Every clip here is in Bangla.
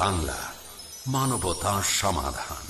বাংলা মানবতা সমাধান।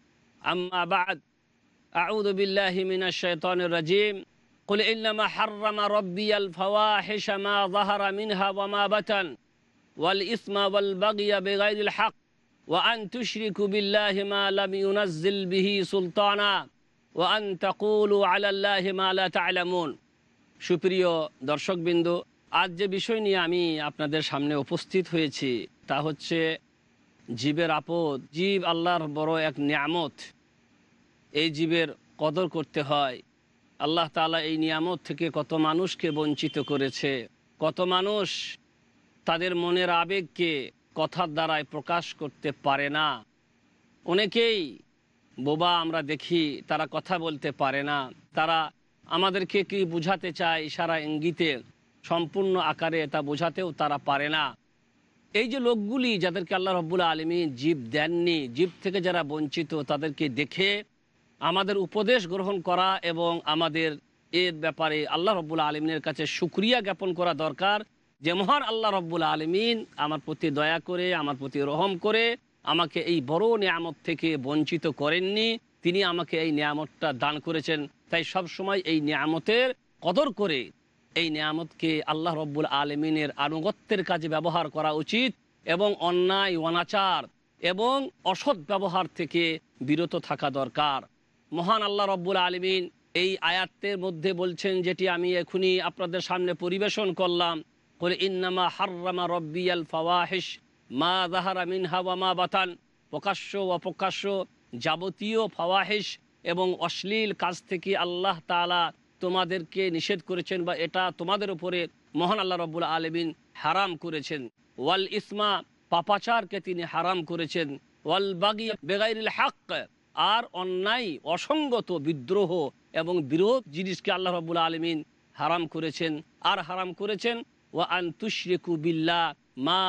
أما بعد أعوذ بالله من الشيطان الرجيم قل إنما حرم ربي الفواحش ما ظهر منها وما بطن والإثم والبغي بغير الحق وأن تشركوا بالله ما لم ينزل به سلطانا وأن تقولوا على الله ما لا تعلمون সুপ্রিয় দর্শকবিন্দু আজ যে বিষয় নিয়ে আমি আপনাদের সামনে উপস্থিত হয়েছি তা হচ্ছে জীবের আপদ, জীব আল্লাহর বড় এক নিয়ামত। এই জীবের কদর করতে হয়। আল্লাহ তালা এই নিয়ামত থেকে কত মানুষকে বঞ্চিত করেছে, কত মানুষ তাদের মনের আবেগকে কথার দ্বারায় প্রকাশ করতে পারে না। অনেকেই বোবা আমরা দেখি, তারা কথা বলতে পারে না। তারা আমাদেরকে কি বুঝাতে চায়, ইশারা ইঙ্গিতে সম্পূর্ণ আকারে তা বোঝাতেও তারা পারে না। এই যে লোকগুলি যাদেরকে আল্লাহ রব্বুল আলমী জীব দেননি, জীব থেকে যারা বঞ্চিত, তাদেরকে দেখে আমাদের উপদেশ গ্রহণ করা এবং আমাদের এর ব্যাপারে আল্লাহ রব্বুল আলমিনের কাছে সুক্রিয়া জ্ঞাপন করা দরকার যে মহান আল্লাহ রব্বুল আলমিন আমার প্রতি দয়া করে, আমার প্রতি রহম করে আমাকে এই বড় নিয়ামত থেকে বঞ্চিত করেননি। তিনি আমাকে এই নিয়ামতটা দান করেছেন। তাই সব সময় এই নিয়ামতের কদর করে এই নিয়ামতকে আল্লাহ রব্বুল আলমিনের আনুগত্যের কাজে ব্যবহার করা উচিত এবং অন্যায়, অনাচার এবং অসৎ ব্যবহার থেকে বিরত থাকা দরকার। মহান আল্লাহ রব্বুল আলমিন এই আয়াতের মধ্যে বলছেন, যেটি আমি এখনই আপনাদের সামনে পরিবেশন করলাম। করে ইন্নামা হার্রামা রব্বিয়াল ফাওয়াহিস মা জাহারা মিনহা মা বাতান, প্রকাশ্য অপ্রকাশ্য যাবতীয় ফাওয়াহিস এবং অশ্লীল কাজ থেকে আল্লাহ তালা তোমাদেরকে নিষেধ করেছেন বা এটা তোমাদের উপরে মহান আল্লাহ রব্বুল আলমিন হারাম করেছেন। ওয়াল ইসমা পাপাচারকে তিনি হারাম করেছেন। ওয়াল বাগি বেগাইল হাক আর অন্যায়, অসঙ্গত বিদ্রোহ এবং বিরোধ জিনিসকে আল্লাহ রব্বুল আলমিন হারাম করেছেন। আর হারাম করেছেন ও আন তুশরিকু বিল্লাহ মা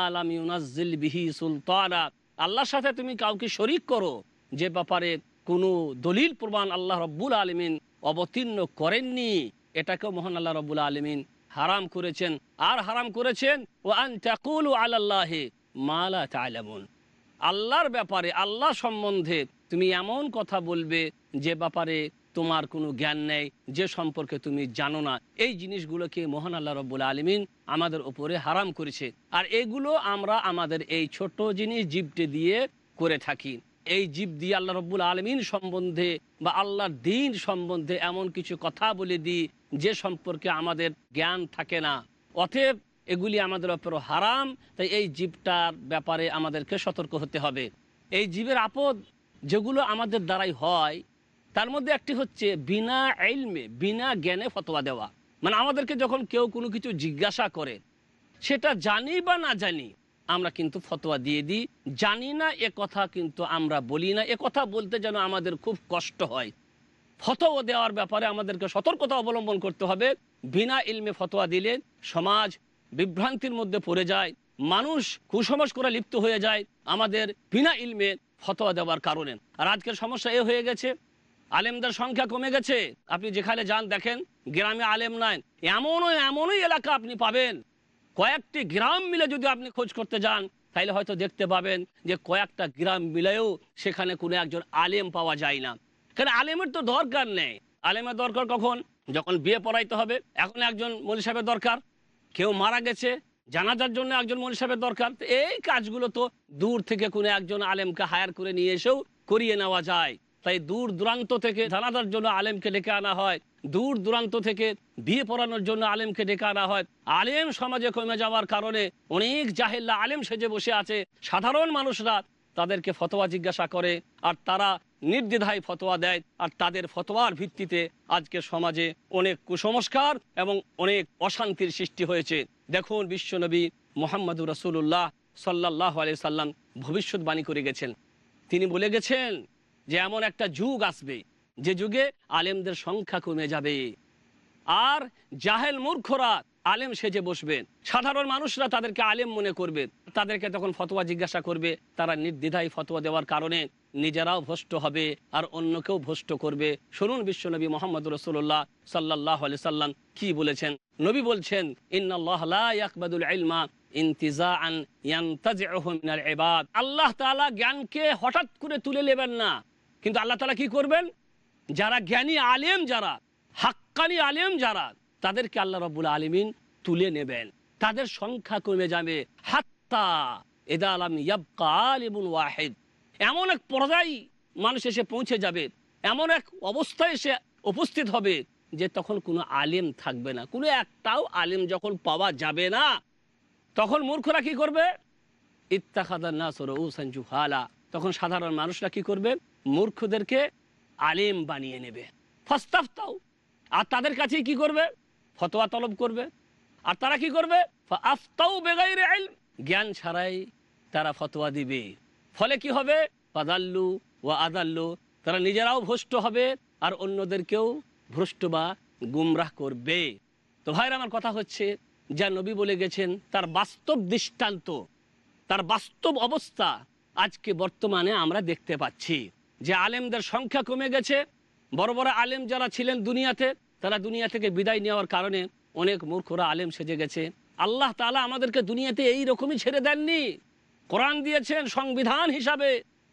বিহি সুলতানা। আল্লাহর সাথে তুমি কাউকে শরিক করো, যে ব্যাপারে কোনো দলিল প্রমাণ আল্লাহ রব্বুল আলমিন অবতীর্ণ করেননি। এটাকেও মহান আল্লাহ রব্বুল আলমিন হারাম করেছেন। আর হারাম করেছেন ও আন তাকুল আল্লাহে মালা তালামুন। আল্লাহর ব্যাপারে, আল্লাহ সম্বন্ধে তুমি এমন কথা বলবে যে ব্যাপারে তোমার কোনো জ্ঞান নেই, যে সম্পর্কে তুমি জানো না। এই জিনিসগুলোকে মহান আল্লাহ রব্বুল আলমিন আমাদের উপরে হারাম করেছে। আর এগুলো আমরা আমাদের এই ছোট জিনিস জীবটে দিয়ে করে থাকি। এই জীব দিয়ে আল্লাহ রব্বুল আলমিন সম্বন্ধে বা আল্লাহর দিন সম্বন্ধে এমন কিছু কথা বলে দিই, যে সম্পর্কে আমাদের জ্ঞান থাকে না। অতএব এগুলি আমাদের ওপর হারাম, তাই এই জীবটার ব্যাপারে আমাদেরকে সতর্ক হতে হবে। এই জীবের আপদ যেগুলো আমাদের দ্বারাই হয়, তার মধ্যে একটি হচ্ছে বিনা এলমে বিনা জ্ঞানে ফতোয়া দেওয়া। মানে আমাদেরকে যখন কেউ কোনো কিছু জিজ্ঞাসা করে, সেটা জানি বা না জানি আমরা কিন্তু ফতোয়া দিয়ে দিই। জানি না, এ কথা কিন্তু আমরা বলি না। এ কথা বলতে যেন আমাদের খুব কষ্ট হয়। ফতোয়া দেওয়ার ব্যাপারে আমাদেরকে সতর্কতা অবলম্বন করতে হবে। বিনা ইলমে ফতোয়া দিলে সমাজ বিভ্রান্তির মধ্যে পড়ে যায়, মানুষ কুসংস্কারে লিপ্ত হয়ে যায় আমাদের বিনা ইলমে ফতোয়া দেওয়ার কারণে। আর আজকের সমস্যা এ হয়ে গেছে, আলেমদের সংখ্যা কমে গেছে। আপনি যেখানে যান দেখেন, গ্রামে আলেম নাই, এমনও এমনই এলাকা আপনি পাবেন। কয়েকটি গ্রাম মিলে যদি আপনি খোঁজ করতে যান, তাইলে হয়তো দেখতে পাবেন যে কয়েকটা গ্রাম মিলেও সেখানে কোনো একজন আলেম পাওয়া যায় না। কারণ আলেমের তো দরকার নেই। আলেমের দরকার কখন? যখন বিয়ে পড়াইতে হবে, এখন একজন মলি সাহেবের দরকার। কেউ মারা গেছে, জানাজার জন্য একজন মৌলী সাহেবের দরকার। এই কাজগুলো তো দূর থেকে কোনো একজন আলেমকে হায়ার করে নিয়ে এসেও করিয়ে নেওয়া যায়। তাই দূর দূরান্ত থেকে জানাজার জন্য আলেমকে ডেকে আনা হয়। দূর দূরান্ত থেকে বিয়ে পড়ানোর জন্য আলেমকে ডেকে আনা হয়। আলেম সমাজে কমে যাওয়ার কারণে অনেক জাহেল্লা আলেম সেজে বসে আছে। সাধারণ মানুষরা তাদেরকে ফতোয়া জিজ্ঞাসা করে আর তারা নির্দ্বিধায় ফতোয়া দেয় আর তাদের ফতোয়ার ভিত্তিতে আজকে সমাজে অনেক কুসংস্কার এবং অনেক অশান্তির সৃষ্টি হয়েছে। দেখুন বিশ্বনবী মোহাম্মদুর রসুল্লাহ সাল্লাহ আলি সাল্লাম ভবিষ্যৎবাণী করে গেছেন। তিনি বলে গেছেন যে, এমন একটা যুগ আসবে যে যুগে আলেমদের সংখ্যা কমে যাবে। আর জাহেল মূর্খরা আলেম সেজে বসবেন সাধারণ মানুষরা তাদেরকে আলেম মনে করবে। তাদেরকে তখন ফতোয়া জিজ্ঞাসা করবে। তারা নির্দ্বিধায় ফতোয়া দেওয়ার কারণে নিজেরাও ভ্রষ্ট হবে আর অন্যকেও ভ্রষ্ট করবে। শুনুন বিশ্বনবী মোহাম্মদ রসুল্লাহ সাল্লাহ সাল্লাম কি বলেছেন? নবী বলছেন আল্লাহ জ্ঞানকে হঠাৎ করে তুলে নেবেন না। কিন্তু আল্লাহ তালা কি করবেন? যারা জ্ঞানী আলেম যারা, হাক্কানি আলেম যারা, তাদেরকে আল্লাহ রব্বুল আলমিন তুলে নেবেন। তাদের সংখ্যা কমে যাবে। হাত্তা এদা আলাম ইয়াবকা আলিমুন ওয়াহিদ। এমন এক পর্যায়ে মানুষ এসে পৌঁছে যাবে। এমন এক অবস্থায় এসে উপস্থিত হবে যে তখন কোনো আলেম থাকবে না। কোনো একটাও আলেম যখন পাওয়া যাবে না, তখন মূর্খরা কি করবে? ইত্তাখাদার নাসর সঞ্জু হালা তখন সাধারণ মানুষরা কি করবে? মূর্খদেরকে আলেম বানিয়ে নেবে। ফাস্তাফতাও আর তাদের কাছে কি করবে? ফতোয়া তলব করবে। আর তারা কি করবে? আফতাও বেগাই আইল জ্ঞান ছাড়াই তারা ফতোয়া দিবে। ফলে কি হবে? পাদাল্লু ও আদাল্লু, তারা নিজেরাও ভ্রষ্ট হবে আর অন্যদেরকেও ভ্রষ্ট বা গুমরাহ করবে। তো ভাইয়ের, আমার কথা হচ্ছে, যা নবী বলে গেছেন, তার বাস্তব দৃষ্টান্ত, তার বাস্তব অবস্থা আজকে বর্তমানে আমরা দেখতে পাচ্ছি। যে আলেমদের সংখ্যা কমে গেছে, বড় বড় আলেম যারা ছিলেন দুনিয়াতে, তারা দুনিয়া থেকে বিদায় নেওয়ার কারণে অনেক মূর্খরা আলেম সেজে গেছে। আল্লাহ তালা আমাদেরকে দুনিয়াতে এই রকমই ছেড়ে দেননি। কোরআন দিয়েছেন সংবিধান হিসাবে,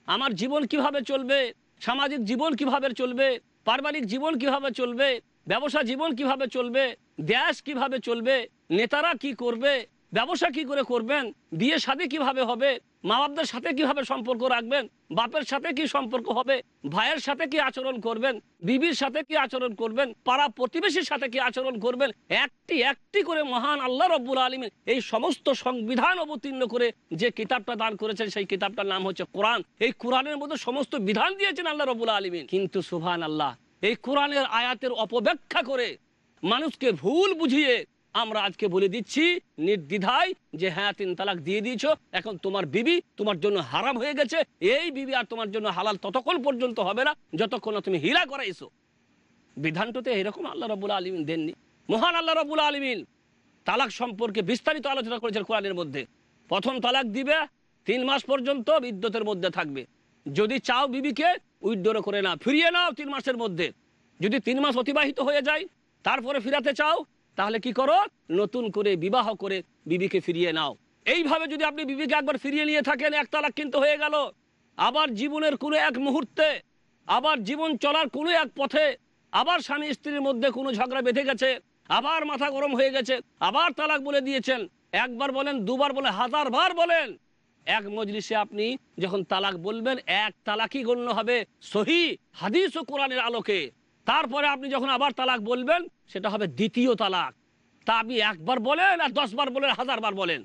আমার জীবন কীভাবে চলবে, সামাজিক জীবন কীভাবে চলবে, পারিবারিক জীবন কীভাবে চলবে, ব্যবসা জীবন কীভাবে চলবে, দেশ কীভাবে চলবে, নেতারা কি করবে ব্যবসা কি করে করবেন? বিয়ে সাথে কীভাবে হবে? মা বাপদের সাথে কীভাবে সম্পর্ক রাখবেন? বাপের সাথে কি সম্পর্ক হবে? ভাইয়ের সাথে কি আচরণ করবেন? বিবির সাথে কি আচরণ করবেন? পাড়া প্রতিবেশীর সাথে কি আচরণ করবেন? একটি একটি করে মহান আল্লাহ রব্বুল আলমিন এই সমস্ত সংবিধান অবতীর্ণ করে যে কিতাবটা দান করেছেন, সেই কিতাবটার নাম হচ্ছে কোরআন। এই কোরআনের মধ্যে সমস্ত বিধান দিয়েছেন আল্লাহ রব্বুল আলমিন। কিন্তু সুভান আল্লাহ এই কোরআনের আয়াতের অপব্যাখ্যা করে মানুষকে ভুল বুঝিয়ে আমরা আজকে বলে দিচ্ছি নির্দ্বিধায় যে হ্যাঁ তিন তালাক দিয়ে দিয়েছ, এখন তোমার বিবি তোমার জন্য হারাম হয়ে গেছে, এই বিবি আর তোমার জন্য হালাল ততক্ষণ পর্যন্ত হবে না, যতক্ষণ তুমি হীরা করাইছো বিধানটাতে এরকম আল্লাহ রবুল্লা আলমিন দেননি। মহান আল্লাহ রবুল্লা আলমিন তালাক সম্পর্কে বিস্তারিত আলোচনা করেছেন কোরআনের মধ্যে। প্রথম তালাক দিবে, তিন মাস পর্যন্ত বিদ্যুতের মধ্যে থাকবে। যদি চাও বিবিকে উইড্রো করে না ফিরিয়ে নাও তিন মাসের মধ্যে। যদি তিন মাস অতিবাহিত হয়ে যায়, তারপরে ফিরাতে চাও তাহলে কি করো? নতুন করে বিবাহ করে বিবিকে ফিরিয়ে নাও। এইভাবে যদি আপনি বিবিকে একবার ফিরিয়ে নিয়ে থাকেন, এক তালাক কিন্তু হয়ে গেল। আবার জীবনের কোনো এক মুহূর্তে, আবার জীবন চলার কোনো এক পথে, আবার স্বামী স্ত্রীর মধ্যে কোনো ঝগড়া বেঁধে গেছে, আবার মাথা গরম হয়ে গেছে, আবার তালাক বলে দিয়েছেন। একবার বলেন, দুবার বলে, হাজার বার বলেন। এক মজলিসে আপনি যখন তালাক বলবেন, এক তালাকই গণ্য হবে সহি হাদিস ও কোরআনের আলোকে। তারপরে আপনি যখন আবার তালাক বলবেন সেটা হবে দ্বিতীয় তালাক। তা আপনি একবার বলেন আর দশবার বলেন, হাজারবার বলেন।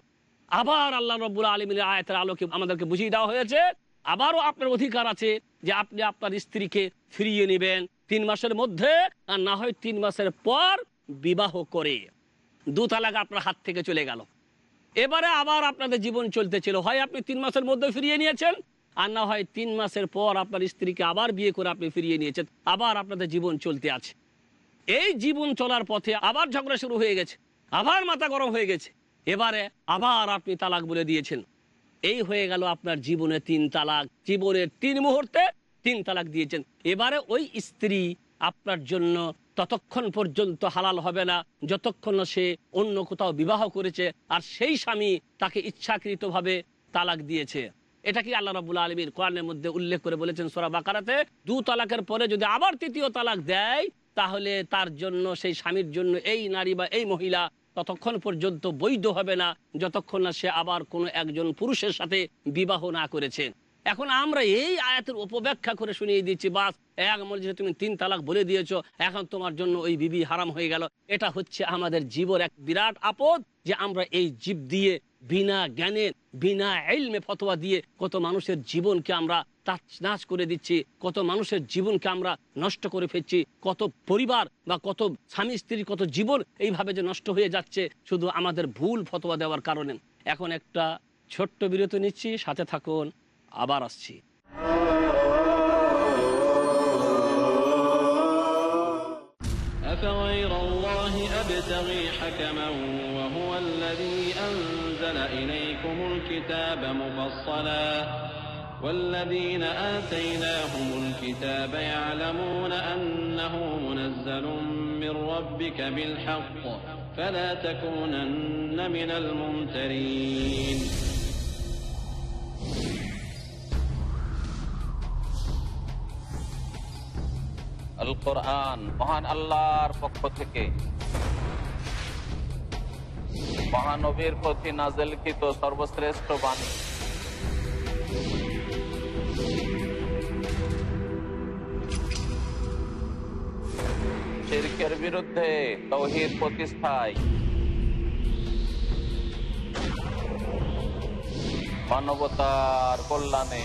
আবার আল্লাহ রব্বুল আলমীর আয়তের আলোকে আমাদেরকে বুঝিয়ে দেওয়া হয়েছে। আবারও আপনার অধিকার আছে যে আপনি আপনার স্ত্রীকে ফিরিয়ে নেবেন তিন মাসের মধ্যে আর না হয় তিন মাসের পর বিবাহ করে। দু তালাক আপনার হাত থেকে চলে গেল। এবারে আবার আপনাদের জীবন চলতে ছিল হয় আপনি তিন মাসের মধ্যে ফিরিয়ে নিয়েছেন আর না হয় তিন মাসের পর আপনার স্ত্রীকে আবার বিয়ে করে আপনি ফিরিয়ে নিয়েছেন। আবার আপনাদের জীবন চলতে আছে। এই জীবন চলার পথে আবার ঝগড়া শুরু হয়ে গেছে, আবার মাথা গরম হয়ে গেছে। এবারে আবার আপনি তালাক বলে দিয়েছেন। এই হয়ে গেল আপনার জীবনে তিন তালাক। জীবনের তিন মুহূর্তে তিন তালাক দিয়েছেন। এবারে ওই স্ত্রী আপনার জন্য ততক্ষণ পর্যন্ত হালাল হবে না, যতক্ষণ সে অন্য কোথাও বিবাহ করেছে আর সেই স্বামী তাকে ইচ্ছাকৃতভাবে তালাক দিয়েছে। এটা কি আল্লাহ রাবুল আলমীর কোরআনের মধ্যে উল্লেখ করে বলেছেন সোরা বাকারাতে? দু তালাকের পরে যদি আবার তৃতীয় তালাক দেয় তাহলে তার জন্য, সেই স্বামীর জন্য এই নারী বা এই মহিলা ততক্ষণ পর্যন্ত বৈধ হবে না, যতক্ষণ না সে আবার কোনো একজন পুরুষের সাথে বিবাহ না করেছে। এখন আমরা এই আয়াতের উপব্যাখ্যা করে শুনিয়ে দিচ্ছি, বাস এক মসজিদে তুমি তিন তালাক বলে দিয়েছ, এখন তোমার জন্য ওই বিবি হারাম হয়ে গেল। এটা হচ্ছে আমাদের জীবর এক বিরাট আপদ যে আমরা এই জীব দিয়ে বিনা জ্ঞানে বিনা এলমে ফতোয়া দিয়ে কত মানুষের জীবনকে আমরা নাচ করে দিচ্ছি কত মানুষের জীবনকে আমরা নষ্ট করে ফেলছি কত পরিবার বা কত স্বামী স্ত্রীর কত জীবন এইভাবে যে নষ্ট হয়ে যাচ্ছে শুধু আমাদের ভুল ফতোয়া দেওয়ার কারণে এখন একটা ছোট্ট বিরতি নিচ্ছি সাথে থাকুন আবার আসছি أفغير الله أبتغي حكما وهو الذي أنزل إليكم الكتاب مفصلا والذين آتيناهم الكتاب يعلمون أنه منزل من ربك بالحق فلا تكونن من الممترين আল কোরআন মহান আল্লাহর পক্ষ থেকে মহানবীর প্রতি নাজেলকৃত সর্বশ্রেষ্ঠ বাণী। প্রতিষ্ঠায়। মানবতার কল্যাণে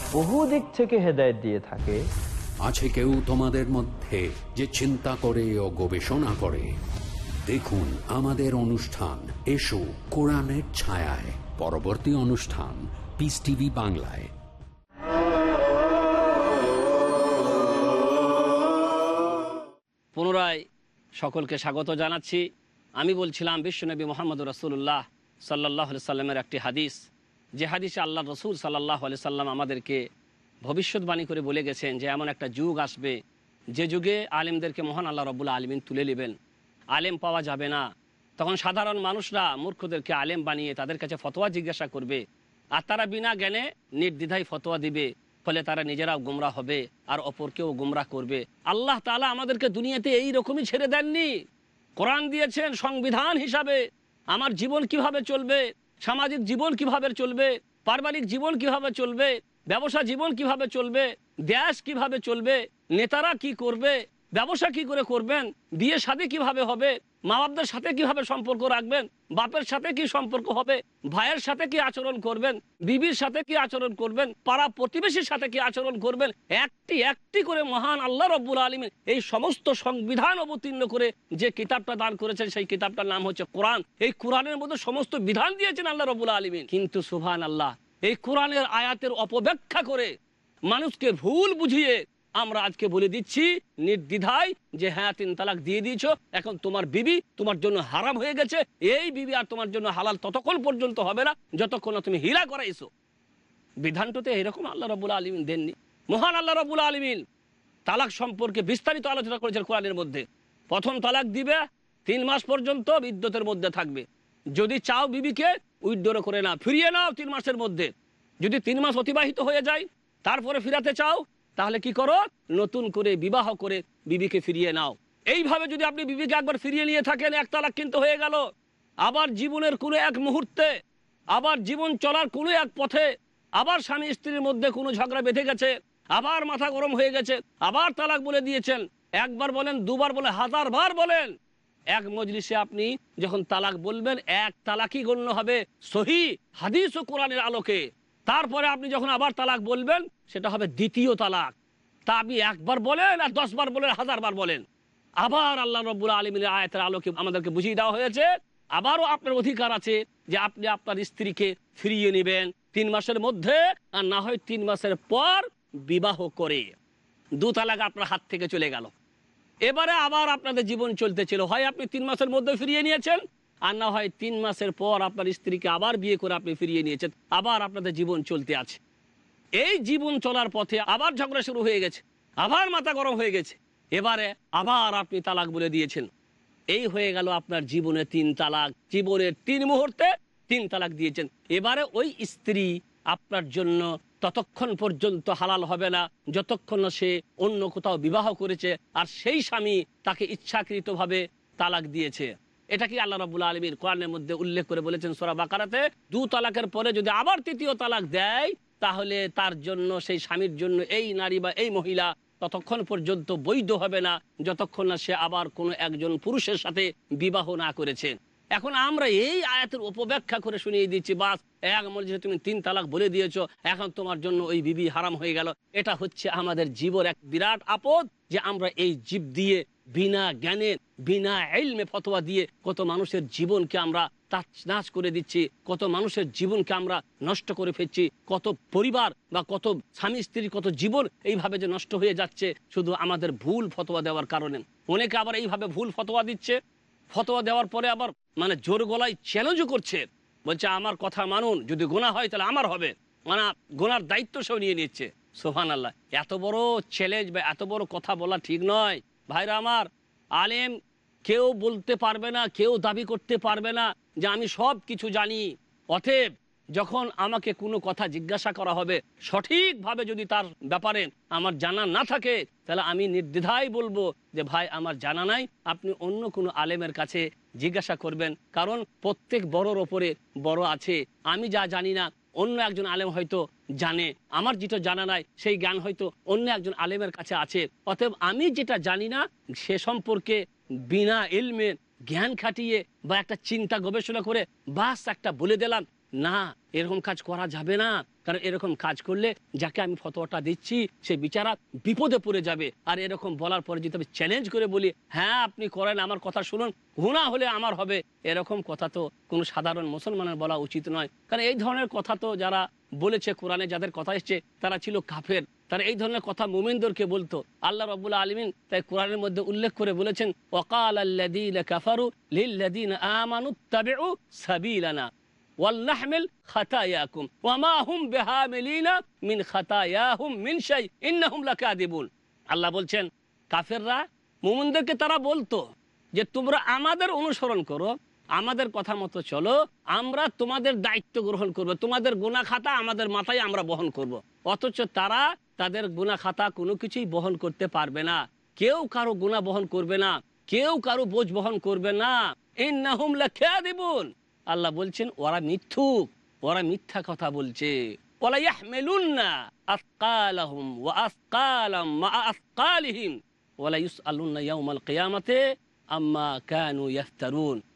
বহু দিক থেকে হেদায়েত দিয়ে থাকে। আছে কেউ তোমাদের মধ্যে যে চিন্তা করে ও গবেষণা করে? দেখুন আমাদের অনুষ্ঠান এসো কোরআনের ছায়ায়। পরবর্তী অনুষ্ঠান পিস টিভি বাংলায়। পুনরায় সকলকে স্বাগত জানাচ্ছি। আমি বলছিলাম বিশ্বনবী মোহাম্মদ রসুল্লাহ সাল্লাহ সাল্লামের একটি হাদিস। যে হাদিসে আল্লাহ রসুল সাল্লাহ আলি সাল্লাম আমাদেরকে ভবিষ্যৎবাণী করে বলে গেছেন যে এমন একটা যুগ আসবে, যে যুগে আলেমদেরকে মহান আল্লাহ রবুল্লা আলমিন তুলে নেবেন। আলেম পাওয়া যাবে না। তখন সাধারণ মানুষরা মূর্খদেরকে আলেম বানিয়ে তাদের কাছে ফতোয়া জিজ্ঞাসা করবে। আর তারা বিনা জ্ঞানে নির্দ্বিধায় ফতোয়া দিবে, ফলে তারা নিজেরাও গুমরা হবে আর অপরকেও গুমরা করবে। আল্লাহ তালা আমাদেরকে দুনিয়াতে এই রকমই ছেড়ে দেননি। কোরআন দিয়েছেন সংবিধান হিসাবে। আমার জীবন কীভাবে চলবে? সামাজিক জীবন কীভাবে চলবে, পারিবারিক জীবন কীভাবে চলবে, ব্যবসা জীবন কীভাবে চলবে, দেশ কীভাবে চলবে, নেতারা কি করবে ব্যবসা কি করে করবেন? বিয়ে সাথে কীভাবে হবে? মা বাপদের সাথে কীভাবে সম্পর্ক রাখবেন? বাপের সাথে কি সম্পর্ক হবে? ভাইয়ের সাথে কি আচরণ করবেন? বিবির সাথে কি আচরণ করবেন? পাড়া প্রতিবেশীর সাথে কি আচরণ করবেন? একটি একটি করে মহান আল্লাহ রব্বুল আলমিন এই সমস্ত সংবিধান অবতীর্ণ করে যে কিতাবটা দান করেছেন, সেই কিতাবটার নাম হচ্ছে কোরআন। এই কোরআনের মধ্যে সমস্ত বিধান দিয়েছেন আল্লাহ রব্বুল আলমিন। কিন্তু সুহান আল্লাহ এই কোরআনের আয়াতের অপব্যাখ্যা করে মানুষকে ভুল বুঝিয়ে আমরা আজকে বলে দিচ্ছি নির্দ্বিধায় যে হ্যাঁ তিন তালাক দিয়ে দিয়েছ, এখন তোমার বিবি তোমার জন্য হারাম হয়ে গেছে, এই বিবি আর তোমার জন্য হালাল ততক্ষণ পর্যন্ত হবে না, যতক্ষণ তুমি হীরা করাইছো। বিধানটাতে এরকম আল্লাহ রবুল্লা আলমিন দেননি। মহান আল্লাহ রবুল্লা আলমিন তালাক সম্পর্কে বিস্তারিত আলোচনা করেছেন কোরআনের মধ্যে। প্রথম তালাক দিবে, তিন মাস পর্যন্ত বিদ্যুতের মধ্যে থাকবে। যদি চাও বিবিকে উইথড্র করে না ফিরিয়ে নাও তিন মাসের মধ্যে। যদি তিন মাস অতিবাহিত হয়ে যায়, তারপরে ফিরাতে চাও তাহলে কি করো? নতুন করে বিবাহ করে বিবিকে ফিরিয়ে নাও। এইভাবে যদি আপনি বিবিকে একবার ফিরিয়ে নিয়ে থাকেন, এক তালাক কিন্তু হয়ে গেল। আবার জীবনের কোনো এক মুহূর্তে, আবার জীবন চলার কোনো এক পথে, আবার স্বামী স্ত্রীর মধ্যে কোনো ঝগড়া বেঁধে গেছে, আবার মাথা গরম হয়ে গেছে, আবার তালাক বলে দিয়েছেন। একবার বলেন, দুবার বলে, হাজার বার বলেন। এক মজলিসে আপনি যখন তালাক বলবেন, এক তালাকই গণ্য হবে সহি হাদিস ও কোরআনের আলোকে। তারপরে আপনি যখন আবার তালাক বলবেন, সেটা হবে দ্বিতীয় তালাক। তা আপনি একবার বলেন আর দশবার বলেন হাজার বার বলেন। আবার আল্লাহ রব্বুল আলমিনের আয়তের আলোকে আমাদেরকে বুঝিয়ে দেওয়া হয়েছে। আবারও আপনার অধিকার আছে যে আপনি আপনার স্ত্রীকে ফিরিয়ে নেবেন তিন মাসের মধ্যে আর না হয় তিন মাসের পর বিবাহ করে। দু তালাক আপনার হাত থেকে চলে গেল। এবারে আবার আপনাদের জীবন চলতে ছিল হয় আপনি তিন মাসের মধ্যে ফিরিয়ে নিয়েছেন আর না হয় তিন মাসের পর আপনার স্ত্রীকে আবার বিয়ে করে আপনি ফিরিয়ে নিয়েছেন। আবার আপনাদের জীবন চলতে আছে। এই জীবন চলার পথে আবার ঝগড়া শুরু হয়ে গেছে। আবার মাথা গরম হয়ে গেছে। এবারে আবার আপনি তালাক বলে দিয়েছেন। এই হয়ে গেল আপনার জীবনে তিন তালাক। জীবনের তিন মুহূর্তে তিন তালাক দিয়েছেন। এবারে ওই স্ত্রী আপনার জন্য ততক্ষণ পর্যন্ত হালাল হবে না। যতক্ষণ না সে অন্য কোথাও বিবাহ করেছে, আর সেই স্বামী তাকে ইচ্ছাকৃতভাবে তালাক দিয়েছে। এটা কি আল্লাহ রাবুল আলমীর কোরআনের মধ্যে উল্লেখ করে বলেছেন সোরা বাকারাতে? দু তালাকের পরে যদি আবার তৃতীয় তালাক দেয়, তাহলে তার জন্য, সেই স্বামীর জন্য এই নারী বা এই মহিলা ততক্ষণ পর্যন্ত বৈধ হবে না, যতক্ষণ না সে আবার কোনো একজন পুরুষের সাথে বিবাহ না করেছে। এখন আমরা এই আয়াতের উপব্যাখ্যা করে শুনিয়ে দিচ্ছি, বাস এক মসজিদে তুমি তিন তালাক বলে দিয়েছ, এখন তোমার জন্য ওই বিবি হারাম হয়ে গেল। এটা হচ্ছে আমাদের জীবর এক বিরাট আপদ যে আমরা এই জীব দিয়ে বিনা জ্ঞানে বিনা এলমে ফতোয়া দিয়ে কত মানুষের জীবনকে আমরা নাচ করে দিচ্ছি, কত মানুষের জীবনকে আমরা নষ্ট করে ফেলছি, কত পরিবার বা কত স্বামী স্ত্রীর কত জীবন এইভাবে যে নষ্ট হয়ে যাচ্ছে, শুধু আমাদের ভুল ফতোয়া দেওয়ার কারণে। অনেকে আবার এইভাবে ভুল ফতোয়া দিচ্ছে, ফতোয়া দেওয়ার পরে আবার মানে জোর গলায় চ্যালেঞ্জও করছে। বলছে, আমার কথা মানুন, যদি গোনা হয় তাহলে আমার হবে। মানে গোনার দায়িত্ব সব নিয়ে নিচ্ছে। সোহান আল্লাহ এত বড় চ্যালেঞ্জ বা এত বড় কথা বলা ঠিক নয়। ভাইরা আমার, আলেম কেউ বলতে পারবে না, কেউ দাবি করতে পারবে না যে আমি সব কিছু জানি। অতএব যখন আমাকে কোনো কথা জিজ্ঞাসা করা হবে, সঠিকভাবে যদি তার ব্যাপারে আমার জানা না থাকে, তাহলে আমি নির্দ্বিধায় বলব যে, ভাই, আমার জানা নাই। আপনি অন্য কোনো আলেমের কাছে জিজ্ঞাসা করবেন। কারণ প্রত্যেক বড়র ওপরে বড় আছে। আমি যা জানি না অন্য একজন আলেম হয়তো জানে, আমার যেটা জানা নাই, সেই জ্ঞান হয়তো অন্য একজন আলেমের কাছে আছে। অতএব আমি যেটা জানি না, সে সম্পর্কে বিনা এলমে জ্ঞান খাটিয়ে বা একটা চিন্তা গবেষণা করে বাস একটা বলে দিলাম, না, এরকম কাজ করা যাবে না। কারণ এরকম কাজ করলে যাকে আমি ফতোয়াটা দিচ্ছি, সে বিচারা বিপদে পড়ে যাবে। আর এরকম বলার পরে যদি আমি চ্যালেঞ্জ করে বলি হ্যাঁ আপনি করেন, আমার কথা শুনুন গুণা হলে আমার হবে। এরকম কথা তো কোনো সাধারণ মুসলমানের বলা উচিত নয়। কারণ এই ধরনের কথা তো যারা বলেছে কোরআনে, যাদের কথা এসছে, তারা ছিল কাফের। তারা এই ধরনের কথা মোমেনদেরকে বলতো। আল্লাহ রবুল্লা আলমিন তাই কোরআনের মধ্যে উল্লেখ করে বলেছেন ওকাল আল্লাদিন কাফারু লিল্লাদিন আমানু তাবেউ সাবিলানা। ওয়াল্লাহমিল খাতায়াকুম। ওয়ামা হুম বিহামিলিনা মিন খাতায়াহুম মিন শাই ইন্নাহুম লাকাদিবুন। আল্লাহ বলছেন, কাফেররা, মুমিনদেরকে তারা বলতো যে, তোমরা আমাদের অনুসরণ করো, আমাদের কথা মতো চলো, আমরা তোমাদের দায়িত্ব গ্রহণ করব, তোমাদের গুনা খাতা আমাদের মাথায় আমরা বহন করব। অথচ তারা তাদের গুনা খাতা কোনো কিছুই বহন করতে পারবে না। কেউ কারও গুণা বহন করবে না, কেউ কারও বোঝ বহন করবে না। ইন্নাহুম লাকাদিবুন। আল্লাহ বলছেন, ওরা মিথ্যুক, ওরা মিথ্যা কথা বলছে।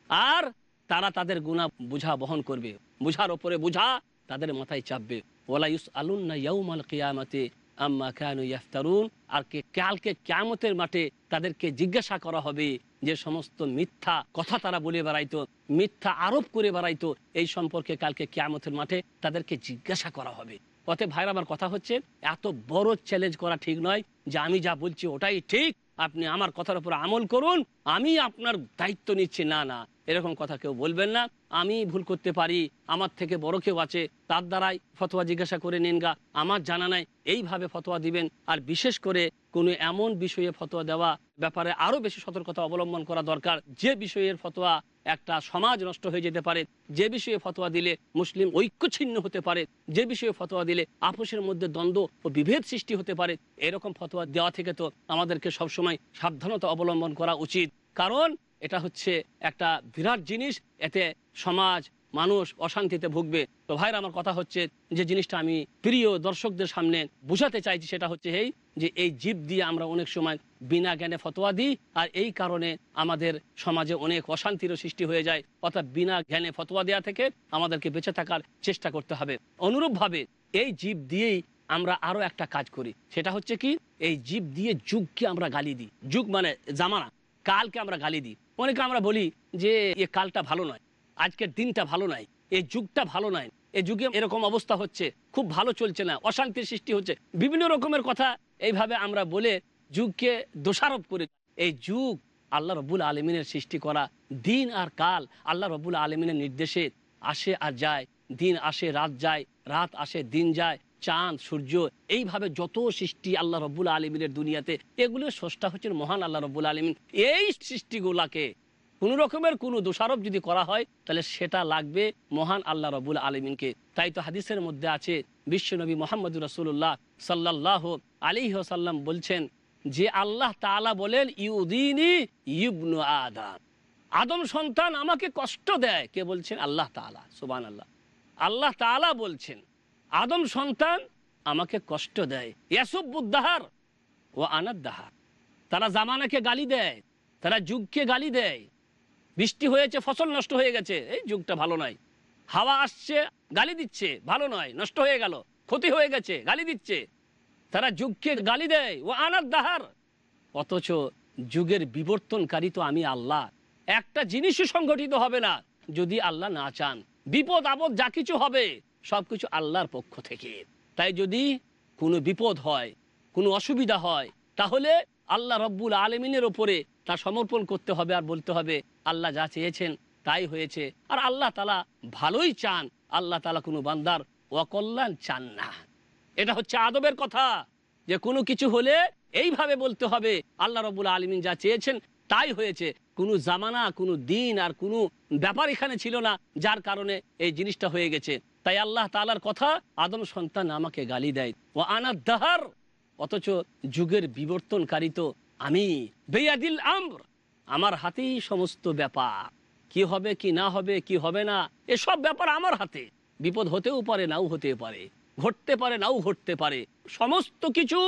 আর তারা তাদের গুনাহ বুঝা বহন করবে, বুঝার ওপরে বুঝা তাদের মাথায় চাপবে। ওলা ইউসআলুন্না ইয়াউমাল কিয়ামাতে আম্মা কানু ইয়াফতারুন। আর কে কালকে কিয়ামতের মাঠে তাদেরকে জিজ্ঞাসা করা হবে যে সমস্ত মিথ্যা কথা তারা বলে বেড়াইতো, মিথ্যা আরোপ করে বেড়াইতো, এই সম্পর্কে কালকে কেয়ামতের মাঠে তাদেরকে জিজ্ঞাসা করা হবে। অতএব ভাইরা, আমার কথা হচ্ছে, এত বড় চ্যালেঞ্জ করা ঠিক নয় যে আমি যা বলছি ওটাই ঠিক। আপনি আমার কথার উপর আমল করুন, আমি আপনার দায়িত্ব নিচ্ছি। না না এরকম কথা কেউ বলবেন না। আমি ভুল করতে পারি, আমার থেকে বড় কেউ আছে, তার দ্বারাই ফতোয়া জিজ্ঞাসা করে নিন গা। আমার জানা নাই, এইভাবে ফতোয়া দিবেন। আর বিশেষ করে কোনো এমন বিষয়ে ফতোয়া দেওয়া ব্যাপারে আরও বেশি সতর্কতা অবলম্বন করা দরকার। যে বিষয়ের ফতোয়া একটা সমাজ নষ্ট হয়ে যেতে পারে, যে বিষয়ে ফতোয়া দিলে মুসলিম ঐক্য ছিন্ন হতে পারে, যে বিষয়ে ফতোয়া দিলে আপোষের মধ্যে দ্বন্দ্ব ও বিভেদ সৃষ্টি হতে পারে, এরকম ফতোয়া দেওয়া থেকে তো আমাদেরকে সবসময় সাবধানতা অবলম্বন করা উচিত। কারণ এটা হচ্ছে একটা বিরাট জিনিস। এতে সমাজ, মানুষ অশান্তিতে ভুগবে। তো ভাইরা, আমার কথা হচ্ছে যে জিনিসটা আমি প্রিয় দর্শকদের সামনে বুঝাতে চাইছি, সেটা হচ্ছে এই যে এই জীব দিয়ে আমরা অনেক সময় বিনা জ্ঞানে ফতোয়া দিই, আর এই কারণে আমাদের সমাজে অনেক অশান্তিরও সৃষ্টি হয়ে যায়। অর্থাৎ বিনা জ্ঞানে ফতোয়া দেওয়া থেকে আমাদেরকে বেঁচে থাকার চেষ্টা করতে হবে। অনুরূপভাবে এই জীব দিয়েই আমরা আরও একটা কাজ করি। সেটা হচ্ছে কি? এই জীব দিয়ে যুগকে আমরা গালি দিই। যুগ মানে জামানা। কালকে আমরা গালি দিই। অনেকে আমরা বলি যে, এ কালটা ভালো নয়, আজকের দিনটা ভালো নয় এই যুগটা ভালো নয় এই যুগে এরকম অবস্থা হচ্ছে, খুব ভালো চলছে না, অশান্তির সৃষ্টি হচ্ছে। বিভিন্ন রকমের কথা এইভাবে আমরা বলে যুগকে দোষারোপ করে এই যুগ আল্লাহ রব্বুল আলমিনের সৃষ্টি করা দিন আর কাল, আল্লাহ রব্বুল আলমিনের নির্দেশে আসে আর যায়, দিন আসে, রাত যায়, রাত আসে, দিন যায় চাঁদ, সূর্য, এইভাবে যত সৃষ্টি আল্লাহ রব্বুল আলমিনের দুনিয়াতে, এগুলো স্রষ্টা হচ্ছেন মহান আল্লাহ রব্বুল আলমিন। এই সৃষ্টিগুলাকে কোন রকমের কোনো দোষারোপ যদি করা হয়, তাহলে সেটা লাগবে মহান আল্লাহ রবুল আলমিনকে। তাই তো হাদিসের মধ্যে আছে বিশ্বনবী মোহাম্মদ রসুল্লাহ সাল্লাহ আলী সাল্লাম বলছেন, যে আল্লাহ তালা বলেন, ইউদিনী ইবনু আদম। আদম সন্তান আমাকে কষ্ট দেয়। কে বলছেন? আল্লাহ তালা সুবান আল্লাহ আল্লাহ তালা বলছেন আদম সন্তান আমাকে কষ্ট দেয়। ইয়াসুবুদ্দাহার ও আনাদ্দাহার। তারা জামানাকে গালি দেয়, তারা যুগকে গালি দেয়। বৃষ্টি হয়েছে, ফসল নষ্ট হয়ে গেছে, এই যুগটা ভালো নয়। হাওয়া আসছে, গালি দিচ্ছে, ভালো নয়, নষ্ট হয়ে গেল, ক্ষতি হয়ে গেছে, গালি দিচ্ছে। তারা যুগকে গালি দেয় ও আনার দাহার অথচ যুগের বিবর্তনকারী তো আমি আল্লাহ। একটা জিনিসও সংগঠিত হবে না, যদি আল্লাহ না চান। বিপদ, আপদ যা কিছু হবে সবকিছু আল্লাহর পক্ষ থেকে। তাই যদি কোনো বিপদ হয়, কোনো অসুবিধা হয়, তাহলে আল্লাহ রব্বুল আলমিনের ওপরে তা সমর্পণ করতে হবে আর বলতে হবে, আল্লাহ যা চেয়েছেন তাই হয়েছে। আর আল্লাহ তালা ভালোই চান, আল্লাহ তালা কোনো বান্দার অকল্যাণ চান না। এটা হচ্ছে আদবের কথা। যে কোনো কিছু হলে এইভাবে বলতে হবে, আল্লাহ রবুল আলমিন যা চেয়েছেন তাই হয়েছে। কোনো জামানা, কোনো দিন আর কোনো ব্যাপার এখানে ছিল না, যার কারণে এই জিনিসটা হয়ে গেছে। তাই আল্লাহ তালার কথা আদম সন্তান আমাকে গালি দেয়। ও আনার দাহার, অথচ যুগের বিবর্তনকারী তো আমি। বেয়াদিল আমর, আমার হাতেই সমস্ত ব্যাপার। কি হবে, কি না হবে, কি হবে না, এসব ব্যাপার আমার হাতে। বিপদ হতেও পারে, নাও হতে পারে। ঘটতে পারে, নাও ঘটতে পারে। সমস্ত কিছু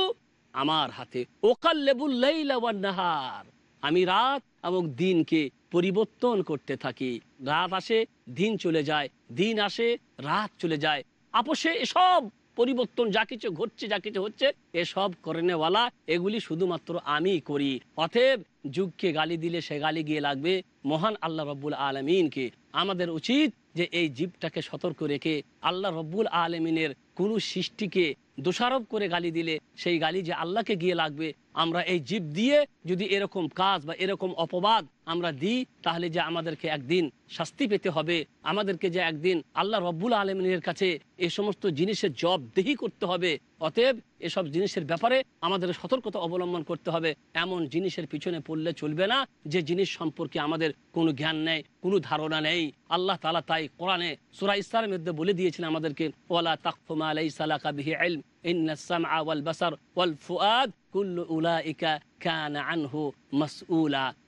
আমার হাতে। ওকাল লেবুল্লাহার আমি রাত এবং দিনকে পরিবর্তন করতে থাকি। রাত আসে, দিন চলে যায়, দিন আসে, রাত চলে যায়। আপোষে এসব পরিবর্তন যা কিছু ঘটছে, যা কিছু হচ্ছে, এসব করেনেওয়ালা, এগুলি শুধুমাত্র আমি করি। অতএব যুগকে গালি দিলে সে গালি গিয়ে লাগবে মহান আল্লাহ রব্বুল আলমিনকে। আমাদের উচিত যে এই জীবটাকে সতর্ক রেখে আল্লাহ রব্বুল আলমিনের কোনো সৃষ্টিকে দোষারোপ করে গালি দিলে, সেই গালি যে আল্লাহকে গিয়ে লাগবে, আমরা এই জীব দিয়ে যদি এরকম কাজ বা এরকম অপবাদ আমরা দিই, তাহলে যে আমাদেরকে একদিন শাস্তি পেতে হবে। আমাদেরকে যে একদিন আল্লাহ রব্বুল আলমিনের কাছে এই সমস্ত জিনিসের জবদেহি করতে হবে। অতএব এসব জিনিসের ব্যাপারে আমাদের সতর্কতা অবলম্বন করতে হবে। এমন জিনিসের পিছনে পড়লে চলবে না, যে জিনিস সম্পর্কে আমাদের কোনো জ্ঞান নেই, কোনো ধারণা নেই। আল্লাহ তালা তাই কোরআনে সুরা ইসলামের মধ্যে বলে দিয়েছেন আমাদেরকে, ওয়ালা তাকফুমা আলাই সালাকা বিহি ইলম।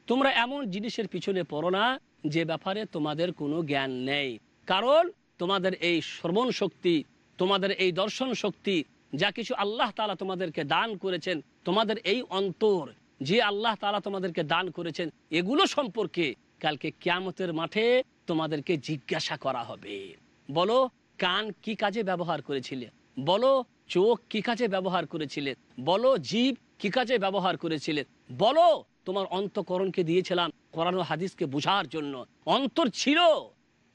তোমরা এমন জিনিসের পিছনে পড়ো না, যে ব্যাপারে তোমাদের কোনো জ্ঞান নেই। কারণ তোমাদের এই শ্রবণ শক্তি, তোমাদের এই দর্শন শক্তি, যা কিছু আল্লাহ তালা তোমাদেরকে দান করেছেন, তোমাদের এই অন্তর, যে আল্লাহ তালা তোমাদেরকে দান করেছেন, এগুলো সম্পর্কে কালকে ক্যামতের মাঠে তোমাদেরকে জিজ্ঞাসা করা হবে। বলো, কান কি কাজে ব্যবহার করেছিলে? বলো চোখ কি কাজে ব্যবহার করেছিলে? বলো, জীব কি কাজে ব্যবহার করেছিলে? বলো, তোমার অন্তকরণকে দিয়েছিলাম কোরআন হাদিসকে বুঝার জন্য। অন্তর ছিল,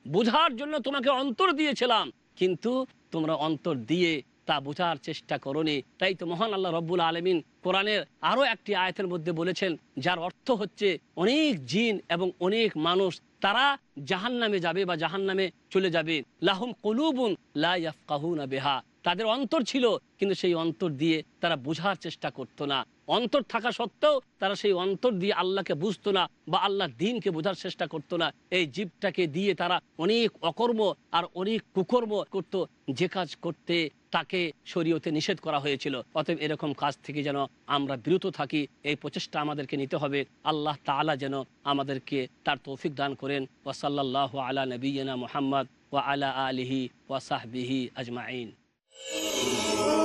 বুঝার জন্য তোমাকে অন্তর দিয়েছিলাম। কিন্তু তোমরা অন্তর দিয়ে তা বোঝার চেষ্টা করনি। তাই তো মহান আল্লাহ রব্বুল আলমিন কোরআনের আরও একটি আয়তের মধ্যে বলেছেন, যার অর্থ হচ্ছে অনেক জিন এবং অনেক মানুষ, তারা জাহান নামে যাবে বা জাহান নামে চলে যাবে। লাহুম কলুবুন লাফকাহুনা বেহা। তাদের অন্তর ছিল, কিন্তু সেই অন্তর দিয়ে তারা বোঝার চেষ্টা করতো না। অন্তর থাকা সত্ত্বেও তারা সেই অন্তর দিয়ে আল্লাহকে বুঝতো না বা আল্লাহ দিনকে বোঝার চেষ্টা করতো না। এই জীবটাকে দিয়ে তারা অনেক অকর্ম আর অনেক কুকর্ম করত। যে কাজ করতে তাকে শরীয়তে নিষেধ করা হয়েছিল, অতএব এরকম কাজ থেকে যেন আমরা বিরত থাকি, এই প্রচেষ্টা আমাদেরকে নিতে হবে। আল্লাহ তাআলা যেন আমাদেরকে তার তৌফিক দান করেন। ওয়াসাল্লাহ আলা নবীনা মোহাম্মদ ওয়া আলা আলিহি ওয়াসাহবিহি আজমাইন। Oh!